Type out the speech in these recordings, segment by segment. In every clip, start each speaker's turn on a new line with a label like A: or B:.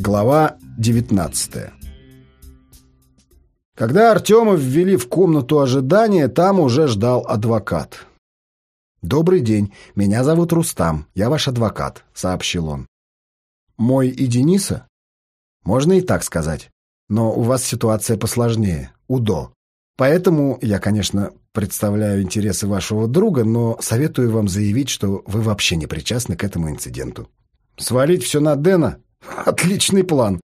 A: Глава 19 Когда Артема ввели в комнату ожидания, там уже ждал адвокат. «Добрый день, меня зовут Рустам, я ваш адвокат», — сообщил он. «Мой и Дениса?» «Можно и так сказать. Но у вас ситуация посложнее. УДО. Поэтому я, конечно, представляю интересы вашего друга, но советую вам заявить, что вы вообще не причастны к этому инциденту. Свалить все на Дэна? Отличный план.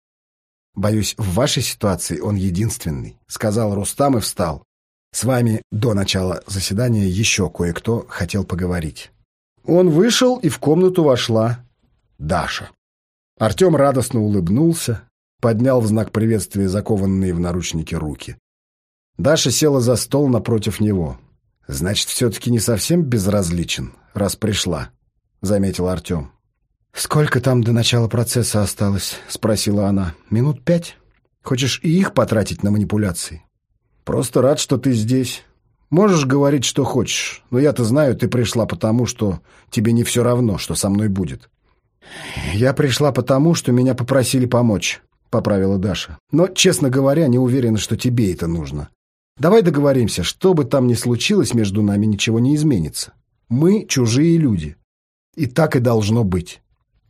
A: Боюсь, в вашей ситуации он единственный, сказал Рустам и встал. С вами до начала заседания еще кое-кто хотел поговорить. Он вышел, и в комнату вошла Даша. Артем радостно улыбнулся, поднял в знак приветствия закованные в наручники руки. Даша села за стол напротив него. «Значит, все-таки не совсем безразличен, раз пришла», — заметил Артем. «Сколько там до начала процесса осталось?» — спросила она. «Минут пять? Хочешь и их потратить на манипуляции?» «Просто рад, что ты здесь. Можешь говорить, что хочешь, но я-то знаю, ты пришла потому, что тебе не все равно, что со мной будет». «Я пришла потому, что меня попросили помочь», — поправила Даша. «Но, честно говоря, не уверена, что тебе это нужно. Давай договоримся, что бы там ни случилось между нами, ничего не изменится. Мы чужие люди. И так и должно быть.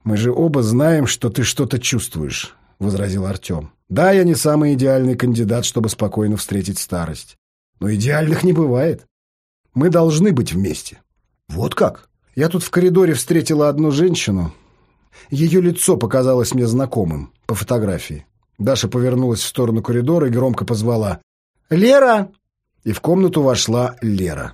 A: Мы же оба знаем, что ты что-то чувствуешь, — возразил Артем. Да, я не самый идеальный кандидат, чтобы спокойно встретить старость. Но идеальных не бывает. Мы должны быть вместе. Вот как? Я тут в коридоре встретила одну женщину. Ее лицо показалось мне знакомым по фотографии. Даша повернулась в сторону коридора и громко позвала. «Лера!» И в комнату вошла Лера.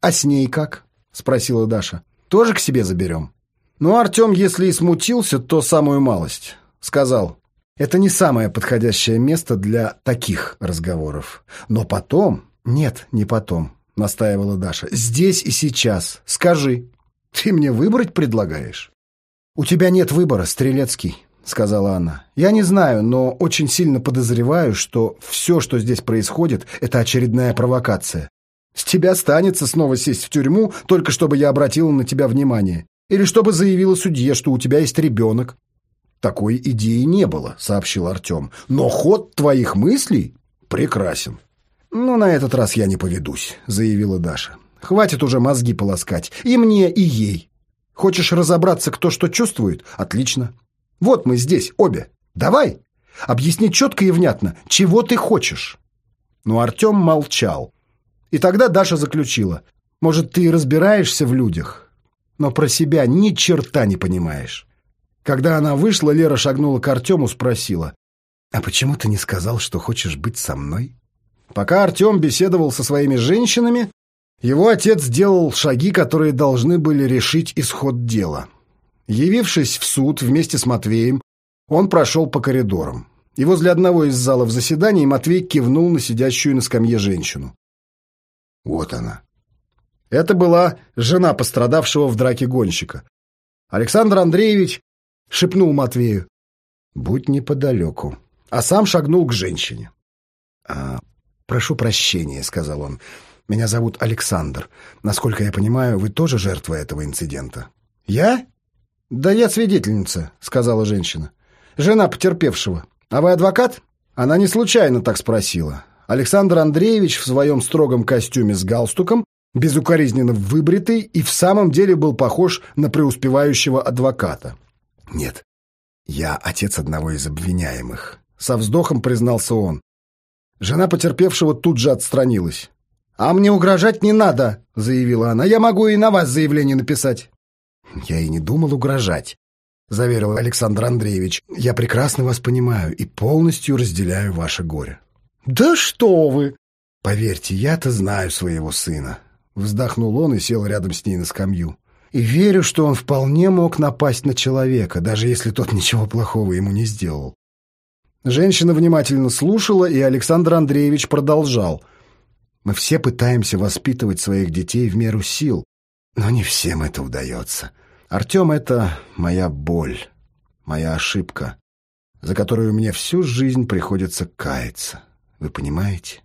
A: «А с ней как?» — спросила Даша. «Тоже к себе заберем?» Ну, Артем, если и смутился, то самую малость. Сказал, это не самое подходящее место для таких разговоров. Но потом... Нет, не потом, настаивала Даша. Здесь и сейчас. Скажи, ты мне выбрать предлагаешь? У тебя нет выбора, Стрелецкий. — сказала она. «Я не знаю, но очень сильно подозреваю, что все, что здесь происходит, — это очередная провокация. С тебя станется снова сесть в тюрьму, только чтобы я обратила на тебя внимание. Или чтобы заявила судье, что у тебя есть ребенок». «Такой идеи не было», — сообщил Артем. «Но ход твоих мыслей прекрасен». «Ну, на этот раз я не поведусь», — заявила Даша. «Хватит уже мозги полоскать. И мне, и ей. Хочешь разобраться, кто что чувствует? Отлично. Вот мы здесь, обе. Давай. Объясни четко и внятно, чего ты хочешь. Но Артем молчал. И тогда Даша заключила. Может, ты разбираешься в людях, но про себя ни черта не понимаешь. Когда она вышла, Лера шагнула к Артему, спросила. «А почему ты не сказал, что хочешь быть со мной?» Пока Артем беседовал со своими женщинами, его отец сделал шаги, которые должны были решить исход дела. Явившись в суд вместе с Матвеем, он прошел по коридорам. И возле одного из залов заседаний Матвей кивнул на сидящую на скамье женщину. Вот она. Это была жена пострадавшего в драке гонщика. Александр Андреевич шепнул Матвею. «Будь неподалеку», а сам шагнул к женщине. «А, «Прошу прощения», — сказал он. «Меня зовут Александр. Насколько я понимаю, вы тоже жертва этого инцидента?» «Я?» «Да я свидетельница», — сказала женщина. «Жена потерпевшего. А вы адвокат?» Она не случайно так спросила. Александр Андреевич в своем строгом костюме с галстуком, безукоризненно выбритый и в самом деле был похож на преуспевающего адвоката. «Нет, я отец одного из обвиняемых», — со вздохом признался он. Жена потерпевшего тут же отстранилась. «А мне угрожать не надо», — заявила она. «Я могу и на вас заявление написать». «Я и не думал угрожать», — заверил Александр Андреевич. «Я прекрасно вас понимаю и полностью разделяю ваше горе». «Да что вы!» «Поверьте, я-то знаю своего сына». Вздохнул он и сел рядом с ней на скамью. «И верю, что он вполне мог напасть на человека, даже если тот ничего плохого ему не сделал». Женщина внимательно слушала, и Александр Андреевич продолжал. «Мы все пытаемся воспитывать своих детей в меру сил, но не всем это удается. Артем — это моя боль, моя ошибка, за которую мне всю жизнь приходится каяться. Вы понимаете?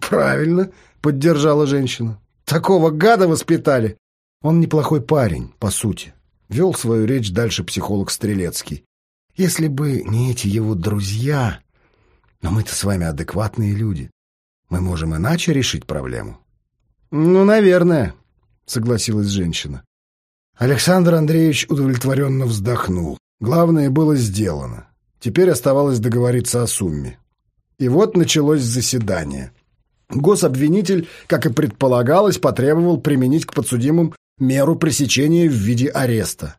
A: Правильно, поддержала женщина. Такого гада воспитали. Он неплохой парень, по сути. Вел свою речь дальше психолог Стрелецкий. Если бы не эти его друзья... Но мы-то с вами адекватные люди. Мы можем иначе решить проблему. Ну, наверное, согласилась женщина. Александр Андреевич удовлетворенно вздохнул. Главное было сделано. Теперь оставалось договориться о сумме. И вот началось заседание. Гособвинитель, как и предполагалось, потребовал применить к подсудимым меру пресечения в виде ареста.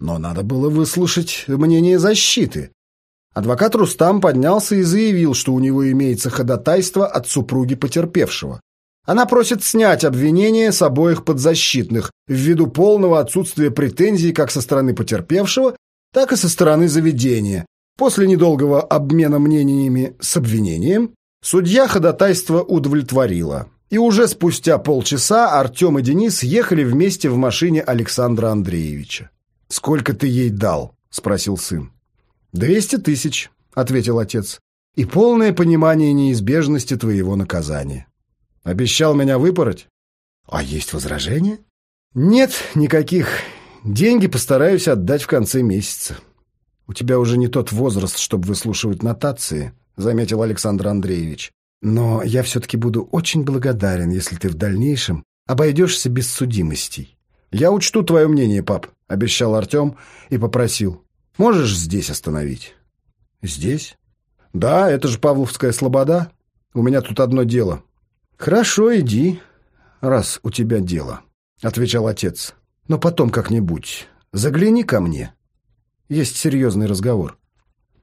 A: Но надо было выслушать мнение защиты. Адвокат Рустам поднялся и заявил, что у него имеется ходатайство от супруги потерпевшего. Она просит снять обвинение с обоих подзащитных ввиду полного отсутствия претензий как со стороны потерпевшего, так и со стороны заведения. После недолгого обмена мнениями с обвинением судья ходатайство удовлетворила. И уже спустя полчаса Артем и Денис ехали вместе в машине Александра Андреевича. «Сколько ты ей дал?» — спросил сын. «Двести тысяч», — ответил отец, — «и полное понимание неизбежности твоего наказания». «Обещал меня выпороть?» «А есть возражения?» «Нет, никаких. Деньги постараюсь отдать в конце месяца». «У тебя уже не тот возраст, чтобы выслушивать нотации», — заметил Александр Андреевич. «Но я все-таки буду очень благодарен, если ты в дальнейшем обойдешься без судимостей». «Я учту твое мнение, пап», — обещал Артем и попросил. Можешь здесь остановить?» «Здесь?» «Да, это же Павловская слобода. У меня тут одно дело». «Хорошо, иди, раз у тебя дело», — отвечал отец. «Но потом как-нибудь загляни ко мне. Есть серьезный разговор».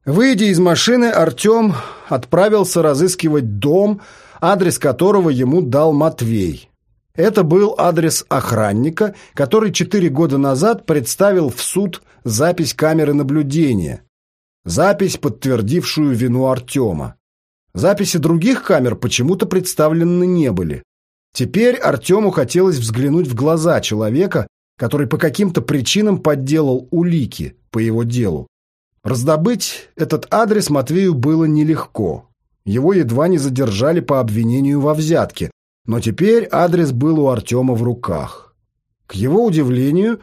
A: Выйдя из машины, Артем отправился разыскивать дом, адрес которого ему дал Матвей. Это был адрес охранника, который четыре года назад представил в суд запись камеры наблюдения, запись, подтвердившую вину Артема. Записи других камер почему-то представлены не были. Теперь Артему хотелось взглянуть в глаза человека, который по каким-то причинам подделал улики по его делу. Раздобыть этот адрес Матвею было нелегко. Его едва не задержали по обвинению во взятке, но теперь адрес был у Артема в руках. К его удивлению,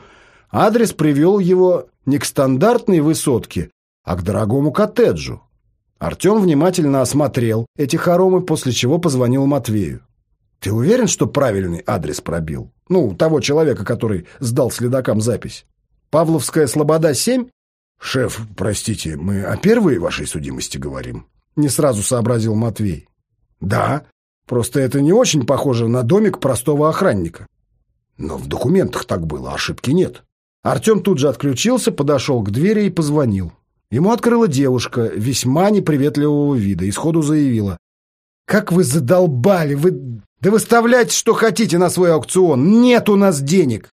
A: адрес привел его не к стандартной высотке, а к дорогому коттеджу. Артем внимательно осмотрел эти хоромы, после чего позвонил Матвею. «Ты уверен, что правильный адрес пробил? Ну, того человека, который сдал следакам запись. Павловская Слобода, 7?» «Шеф, простите, мы о первой вашей судимости говорим?» Не сразу сообразил Матвей. «Да, просто это не очень похоже на домик простого охранника». «Но в документах так было, ошибки нет». Артем тут же отключился, подошел к двери и позвонил. Ему открыла девушка, весьма неприветливого вида, и сходу заявила. «Как вы задолбали! Вы... Да выставляйте, что хотите на свой аукцион! Нет у нас денег!»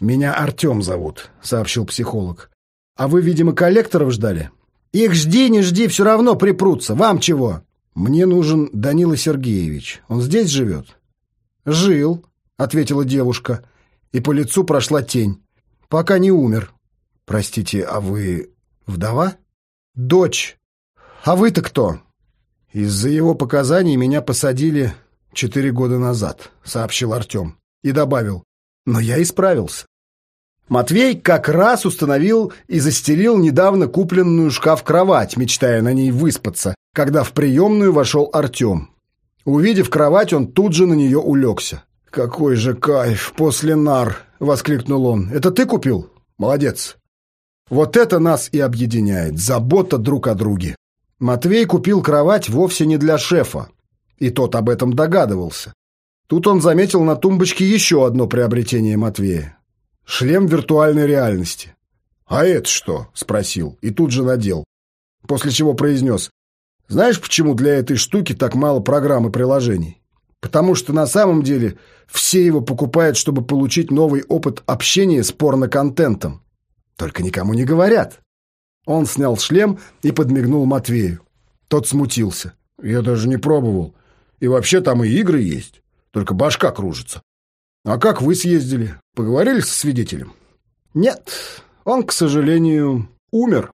A: «Меня Артем зовут», — сообщил психолог. «А вы, видимо, коллекторов ждали?» «Их жди, не жди, все равно припрутся. Вам чего?» «Мне нужен Данила Сергеевич. Он здесь живет?» «Жил», — ответила девушка, и по лицу прошла тень пока не умер. Простите, а вы вдова? Дочь. А вы-то кто? Из-за его показаний меня посадили четыре года назад, сообщил Артем. И добавил, но я исправился. Матвей как раз установил и застелил недавно купленную шкаф-кровать, мечтая на ней выспаться, когда в приемную вошел Артем. Увидев кровать, он тут же на нее улегся. «Какой же кайф после нар!» — воскликнул он. «Это ты купил? Молодец!» Вот это нас и объединяет, забота друг о друге. Матвей купил кровать вовсе не для шефа, и тот об этом догадывался. Тут он заметил на тумбочке еще одно приобретение Матвея. Шлем виртуальной реальности. «А это что?» — спросил, и тут же надел. После чего произнес. «Знаешь, почему для этой штуки так мало программ и приложений? Потому что на самом деле все его покупают, чтобы получить новый опыт общения с порно-контентом. Только никому не говорят. Он снял шлем и подмигнул Матвею. Тот смутился. Я даже не пробовал. И вообще там и игры есть. Только башка кружится. А как вы съездили? Поговорили со свидетелем? Нет, он, к сожалению, умер.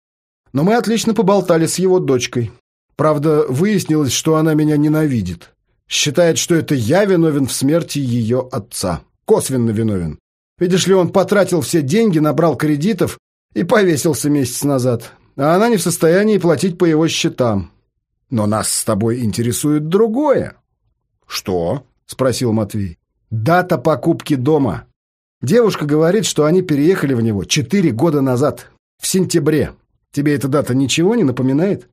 A: Но мы отлично поболтали с его дочкой. Правда, выяснилось, что она меня ненавидит. Считает, что это я виновен в смерти ее отца. Косвенно виновен. Видишь ли, он потратил все деньги, набрал кредитов и повесился месяц назад. а она не в состоянии платить по его счетам. Но нас с тобой интересует другое.
B: Что?
A: Спросил Матвей. Дата покупки дома. Девушка говорит, что они переехали в него четыре года назад, в сентябре. Тебе эта дата ничего не напоминает?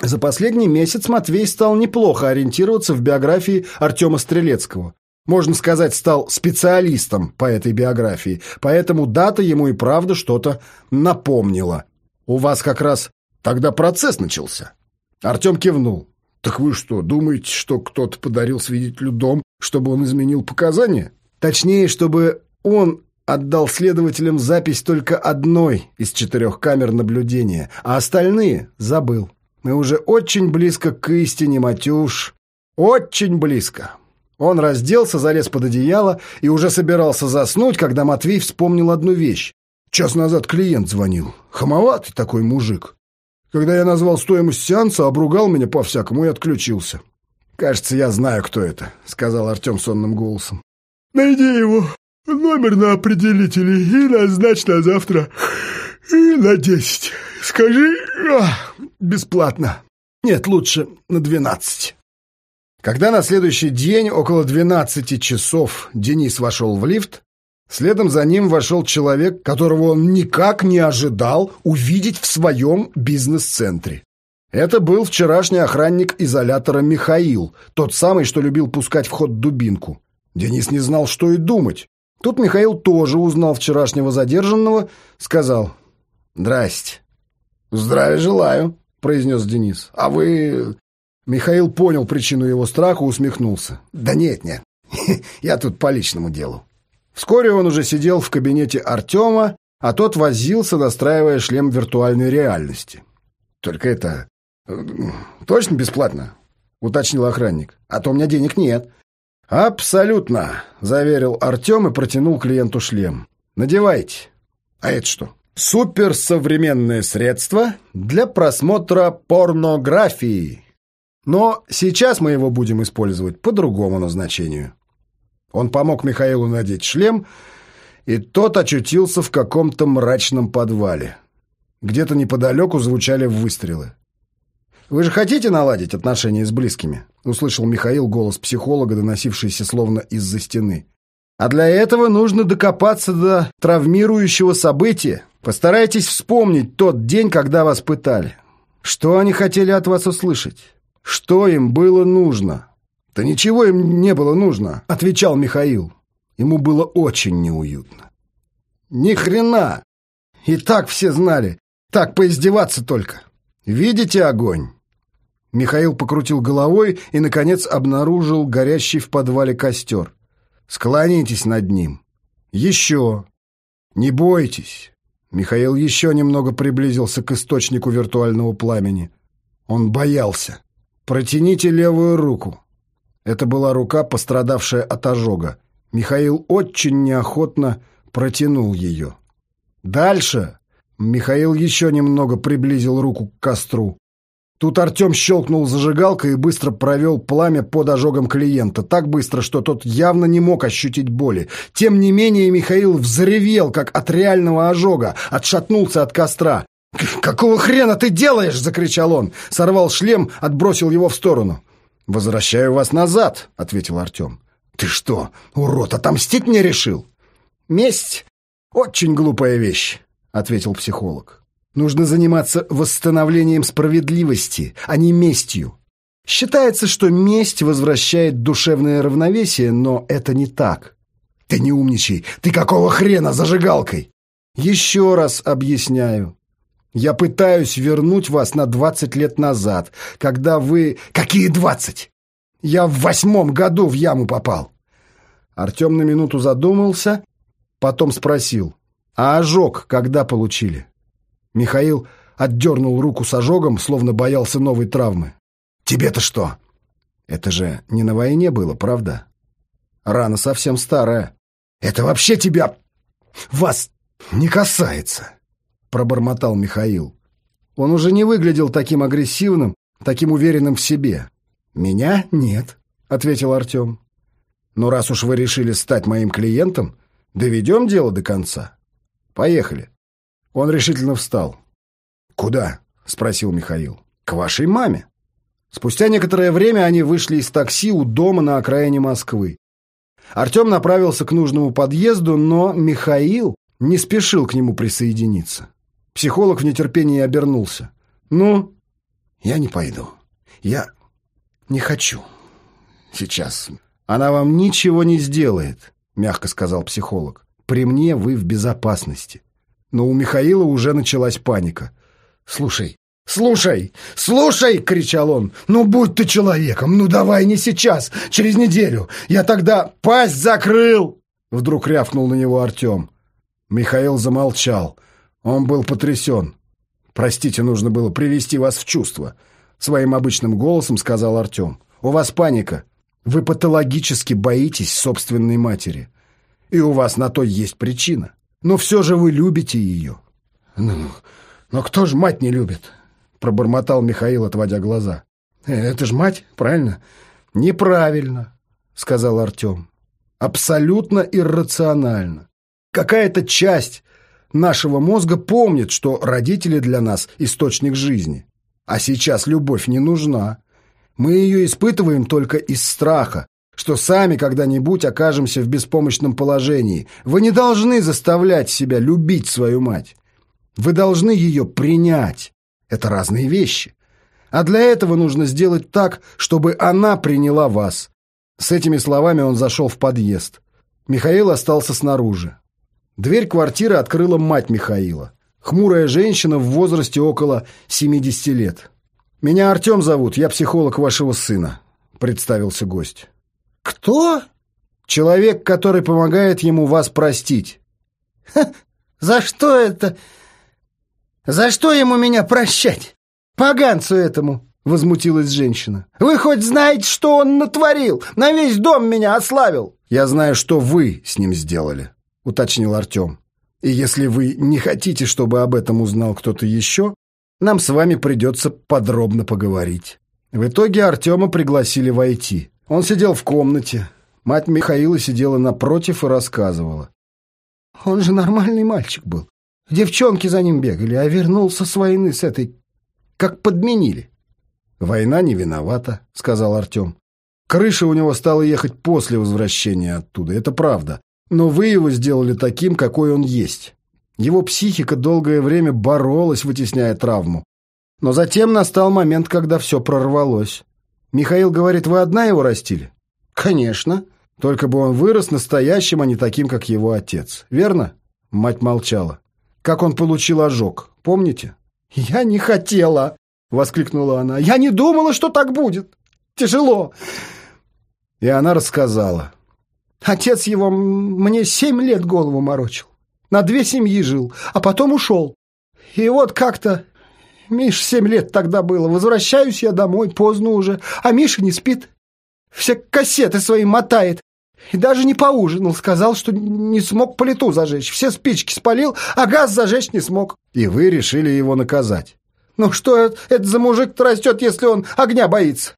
A: За последний месяц Матвей стал неплохо ориентироваться в биографии Артема Стрелецкого. Можно сказать, стал специалистом по этой биографии, поэтому дата ему и правда что-то напомнила. У вас как раз тогда процесс начался. Артем кивнул.
B: «Так вы что, думаете, что кто-то подарил свидетелю дом, чтобы он изменил показания?»
A: «Точнее, чтобы он отдал следователям запись только одной из четырех камер наблюдения, а остальные забыл. Мы уже очень близко к истине, Матюш. Очень близко». Он разделся, залез под одеяло и уже собирался заснуть, когда Матвей вспомнил одну вещь. Час назад клиент звонил. Хамоватый такой мужик. Когда я назвал стоимость сеанса, обругал меня по-всякому и отключился. «Кажется, я знаю, кто это», — сказал Артем сонным голосом.
B: «Найди его, номер на определителе и назначь на завтра и на десять. Скажи,
A: ах, бесплатно. Нет, лучше на двенадцать». Когда на следующий день около двенадцати часов Денис вошел в лифт, Следом за ним вошел человек, которого он никак не ожидал увидеть в своем бизнес-центре. Это был вчерашний охранник изолятора Михаил, тот самый, что любил пускать в ход дубинку. Денис не знал, что и думать. Тут Михаил тоже узнал вчерашнего задержанного, сказал «Здрасте».
B: «Здравия желаю», — произнес Денис. «А вы...»
A: Михаил понял причину его страха, усмехнулся. «Да нет, нет, я тут по личному делу». Вскоре он уже сидел в кабинете Артема, а тот возился, настраивая шлем виртуальной реальности. «Только это... точно бесплатно?» — уточнил охранник. «А то у меня денег нет». «Абсолютно», — заверил Артем и протянул клиенту шлем. «Надевайте». «А это что?» «Суперсовременное средство для просмотра порнографии. Но сейчас мы его будем использовать по другому назначению». Он помог Михаилу надеть шлем, и тот очутился в каком-то мрачном подвале. Где-то неподалеку звучали выстрелы. «Вы же хотите наладить отношения с близкими?» — услышал Михаил голос психолога, доносившийся словно из-за стены. «А для этого нужно докопаться до травмирующего события. Постарайтесь вспомнить тот день, когда вас пытали. Что они хотели от вас услышать? Что им было нужно?» «Да ничего им не было нужно», — отвечал Михаил. Ему было очень неуютно. «Ни хрена! И так все знали. Так поиздеваться только. Видите огонь?» Михаил покрутил головой и, наконец, обнаружил горящий в подвале костер. «Склонитесь над ним. Еще. Не бойтесь». Михаил еще немного приблизился к источнику виртуального пламени. Он боялся. «Протяните левую руку». Это была рука, пострадавшая от ожога. Михаил очень неохотно протянул ее. «Дальше!» Михаил еще немного приблизил руку к костру. Тут Артем щелкнул зажигалкой и быстро провел пламя под ожогом клиента. Так быстро, что тот явно не мог ощутить боли. Тем не менее Михаил взревел, как от реального ожога, отшатнулся от костра. «Какого хрена ты делаешь?» — закричал он. Сорвал шлем, отбросил его в сторону. «Возвращаю вас назад», — ответил Артем. «Ты что, урод, отомстить мне решил?» «Месть — очень глупая вещь», — ответил психолог. «Нужно заниматься восстановлением справедливости, а не местью. Считается, что месть возвращает душевное равновесие, но это не так. Ты не умничай, ты какого хрена зажигалкой?» «Еще раз объясняю. Я пытаюсь вернуть вас на двадцать лет назад, когда вы... Какие двадцать? Я в восьмом году в яму попал. Артем на минуту задумался, потом спросил. А ожог когда получили? Михаил отдернул руку с ожогом, словно боялся новой травмы. Тебе-то что? Это же не на войне было, правда? Рана совсем старая. Это вообще тебя... вас не касается. — пробормотал Михаил. Он уже не выглядел таким агрессивным, таким уверенным в себе. «Меня нет», — ответил Артем. «Но раз уж вы решили стать моим клиентом, доведем дело до конца. Поехали». Он решительно встал. «Куда?» спросил Михаил. «К вашей маме». Спустя некоторое время они вышли из такси у дома на окраине Москвы. Артем направился к нужному подъезду, но Михаил не спешил к нему присоединиться. Психолог в нетерпении обернулся. «Ну?» «Я не пойду. Я не хочу. Сейчас. Она вам ничего не сделает», — мягко сказал психолог. «При мне вы в безопасности». Но у Михаила уже началась паника. «Слушай, «Слушай, слушай!» — кричал он. «Ну, будь ты человеком! Ну, давай не сейчас, через неделю! Я тогда пасть закрыл!» Вдруг рявкнул на него Артем. Михаил замолчал. Он был потрясен. «Простите, нужно было привести вас в чувство», — своим обычным голосом сказал Артем. «У вас паника. Вы патологически боитесь собственной матери. И у вас на то есть причина. Но все же вы любите ее». «Ну, но кто же мать не любит?» — пробормотал Михаил, отводя глаза. «Э, «Это ж мать, правильно?» «Неправильно», — сказал Артем. «Абсолютно иррационально. Какая-то часть нашего мозга помнит, что родители для нас — источник жизни. А сейчас любовь не нужна. Мы ее испытываем только из страха, что сами когда-нибудь окажемся в беспомощном положении. Вы не должны заставлять себя любить свою мать. Вы должны ее принять. Это разные вещи. А для этого нужно сделать так, чтобы она приняла вас. С этими словами он зашел в подъезд. Михаил остался снаружи. Дверь квартиры открыла мать Михаила. Хмурая женщина в возрасте около 70 лет. «Меня Артем зовут, я психолог вашего сына», — представился гость.
C: «Кто?»
A: «Человек, который помогает ему вас простить».
C: Ха, «За что это?» «За что ему меня прощать? Поганцу этому!» — возмутилась женщина. «Вы хоть знаете, что он натворил? На весь дом меня ославил!»
A: «Я знаю, что вы с ним сделали», — уточнил Артем. «И если вы не хотите, чтобы об этом узнал кто-то еще, нам с вами придется подробно поговорить». В итоге Артема пригласили войти. Он сидел в комнате. Мать Михаила сидела напротив и рассказывала.
C: «Он же нормальный мальчик был. Девчонки за ним бегали, а вернулся с войны с этой... как подменили.
A: «Война не виновата», — сказал Артем. «Крыша у него стала ехать после возвращения оттуда, это правда. Но вы его сделали таким, какой он есть. Его психика долгое время боролась, вытесняя травму. Но затем настал момент, когда все прорвалось. Михаил говорит, вы одна его растили?
C: Конечно.
A: Только бы он вырос настоящим, а не таким, как его отец. Верно? Мать молчала как он получил ожог. Помните?
C: «Я не хотела!» — воскликнула она. «Я не думала, что так будет! Тяжело!»
A: И она рассказала.
C: «Отец его мне семь лет голову морочил. На две семьи жил, а потом ушел. И вот как-то... Миш семь лет тогда было. Возвращаюсь я домой, поздно уже, а Миша не спит. Все кассеты свои мотает. И даже не поужинал, сказал, что не смог плиту зажечь. Все спички спалил, а газ зажечь не смог.
A: И вы решили его наказать.
C: Ну что это за мужик-то растет, если он огня боится?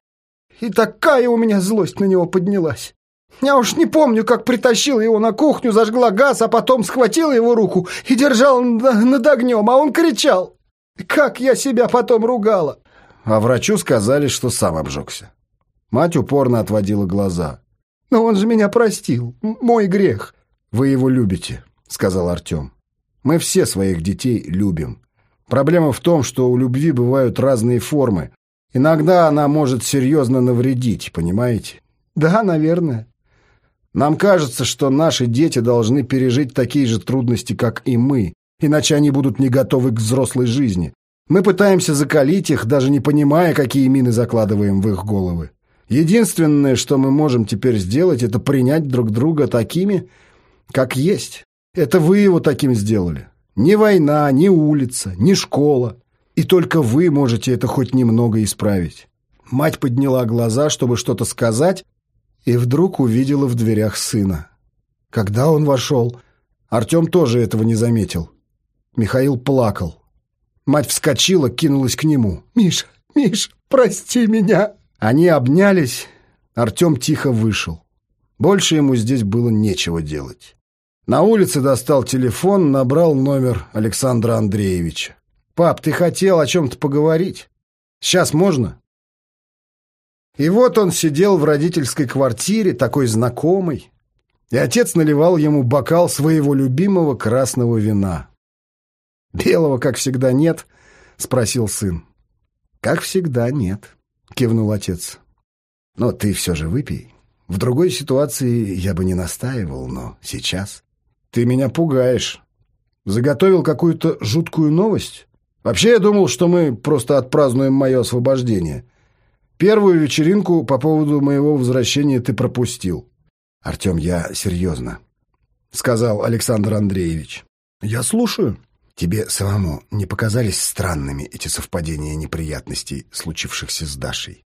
C: И такая у меня злость на него поднялась. Я уж не помню, как притащила его на кухню, зажгла газ, а потом схватила его руку и держала над огнем, а он кричал. Как я себя потом ругала.
A: А врачу сказали, что сам обжегся. Мать упорно отводила глаза.
C: Но он же меня простил. Мой грех.
A: Вы его любите, сказал Артем. Мы все своих детей любим. Проблема в том, что у любви бывают разные формы. Иногда она может серьезно навредить, понимаете?
C: Да, наверное.
A: Нам кажется, что наши дети должны пережить такие же трудности, как и мы, иначе они будут не готовы к взрослой жизни. Мы пытаемся закалить их, даже не понимая, какие мины закладываем в их головы. Единственное, что мы можем теперь сделать, это принять друг друга такими, как есть. Это вы его таким сделали. Ни война, ни улица, ни школа. И только вы можете это хоть немного исправить. Мать подняла глаза, чтобы что-то сказать, и вдруг увидела в дверях сына. Когда он вошел, Артем тоже этого не заметил. Михаил плакал. Мать вскочила, кинулась к нему.
C: «Миша, Миша, прости меня!»
A: Они обнялись, Артем тихо вышел. Больше ему здесь было нечего делать. На улице достал телефон, набрал номер Александра Андреевича. Пап, ты хотел о чем-то поговорить? Сейчас можно?» И вот он сидел в родительской квартире, такой знакомый, и отец наливал ему бокал своего любимого красного вина. «Белого, как всегда, нет?» — спросил сын. «Как всегда, нет», — кивнул отец. «Но ты все же выпей. В другой ситуации я бы не настаивал, но сейчас...» «Ты меня пугаешь. Заготовил какую-то жуткую новость? Вообще я думал, что мы просто отпразднуем мое освобождение. Первую вечеринку по поводу моего возвращения ты пропустил». «Артем, я серьезно», — сказал Александр Андреевич. «Я слушаю». Тебе самому не показались странными эти совпадения неприятностей, случившихся с Дашей?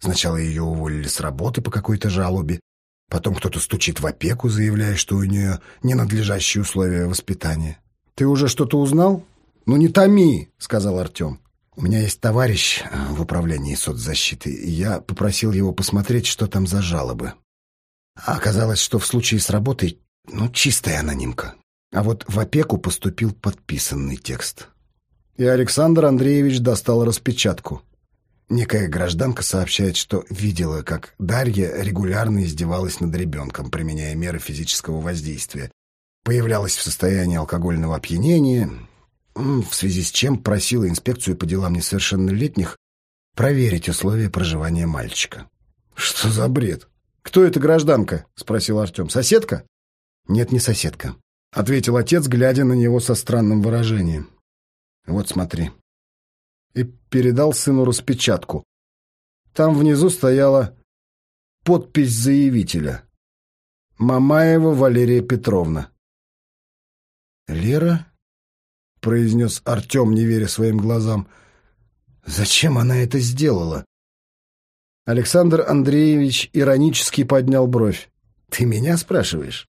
A: Сначала ее уволили с работы по какой-то жалобе, потом кто-то стучит в опеку, заявляя, что у нее ненадлежащие условия воспитания. «Ты уже что-то узнал?» «Ну не томи», — сказал Артем. «У меня есть товарищ э, в управлении соцзащиты, и я попросил его посмотреть, что там за жалобы. А оказалось, что в случае с работой, ну, чистая анонимка. А вот в опеку поступил подписанный текст. И Александр Андреевич достал распечатку. Некая гражданка сообщает, что видела, как Дарья регулярно издевалась над ребенком, применяя меры физического воздействия. Появлялась в состоянии алкогольного опьянения, в связи с чем просила инспекцию по делам несовершеннолетних проверить условия проживания мальчика. «Что за бред? Кто эта гражданка?» — спросил Артем. «Соседка?» «Нет, не соседка. — ответил отец, глядя на него со странным выражением. «Вот смотри». И передал сыну распечатку. Там внизу стояла подпись заявителя. Мамаева Валерия Петровна. «Лера?» — произнес Артем, не веря своим глазам. «Зачем она это сделала?» Александр Андреевич иронически поднял бровь. «Ты меня спрашиваешь?»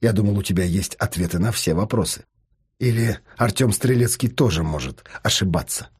A: Я думал, у тебя есть ответы на все вопросы. Или Артем Стрелецкий тоже может ошибаться.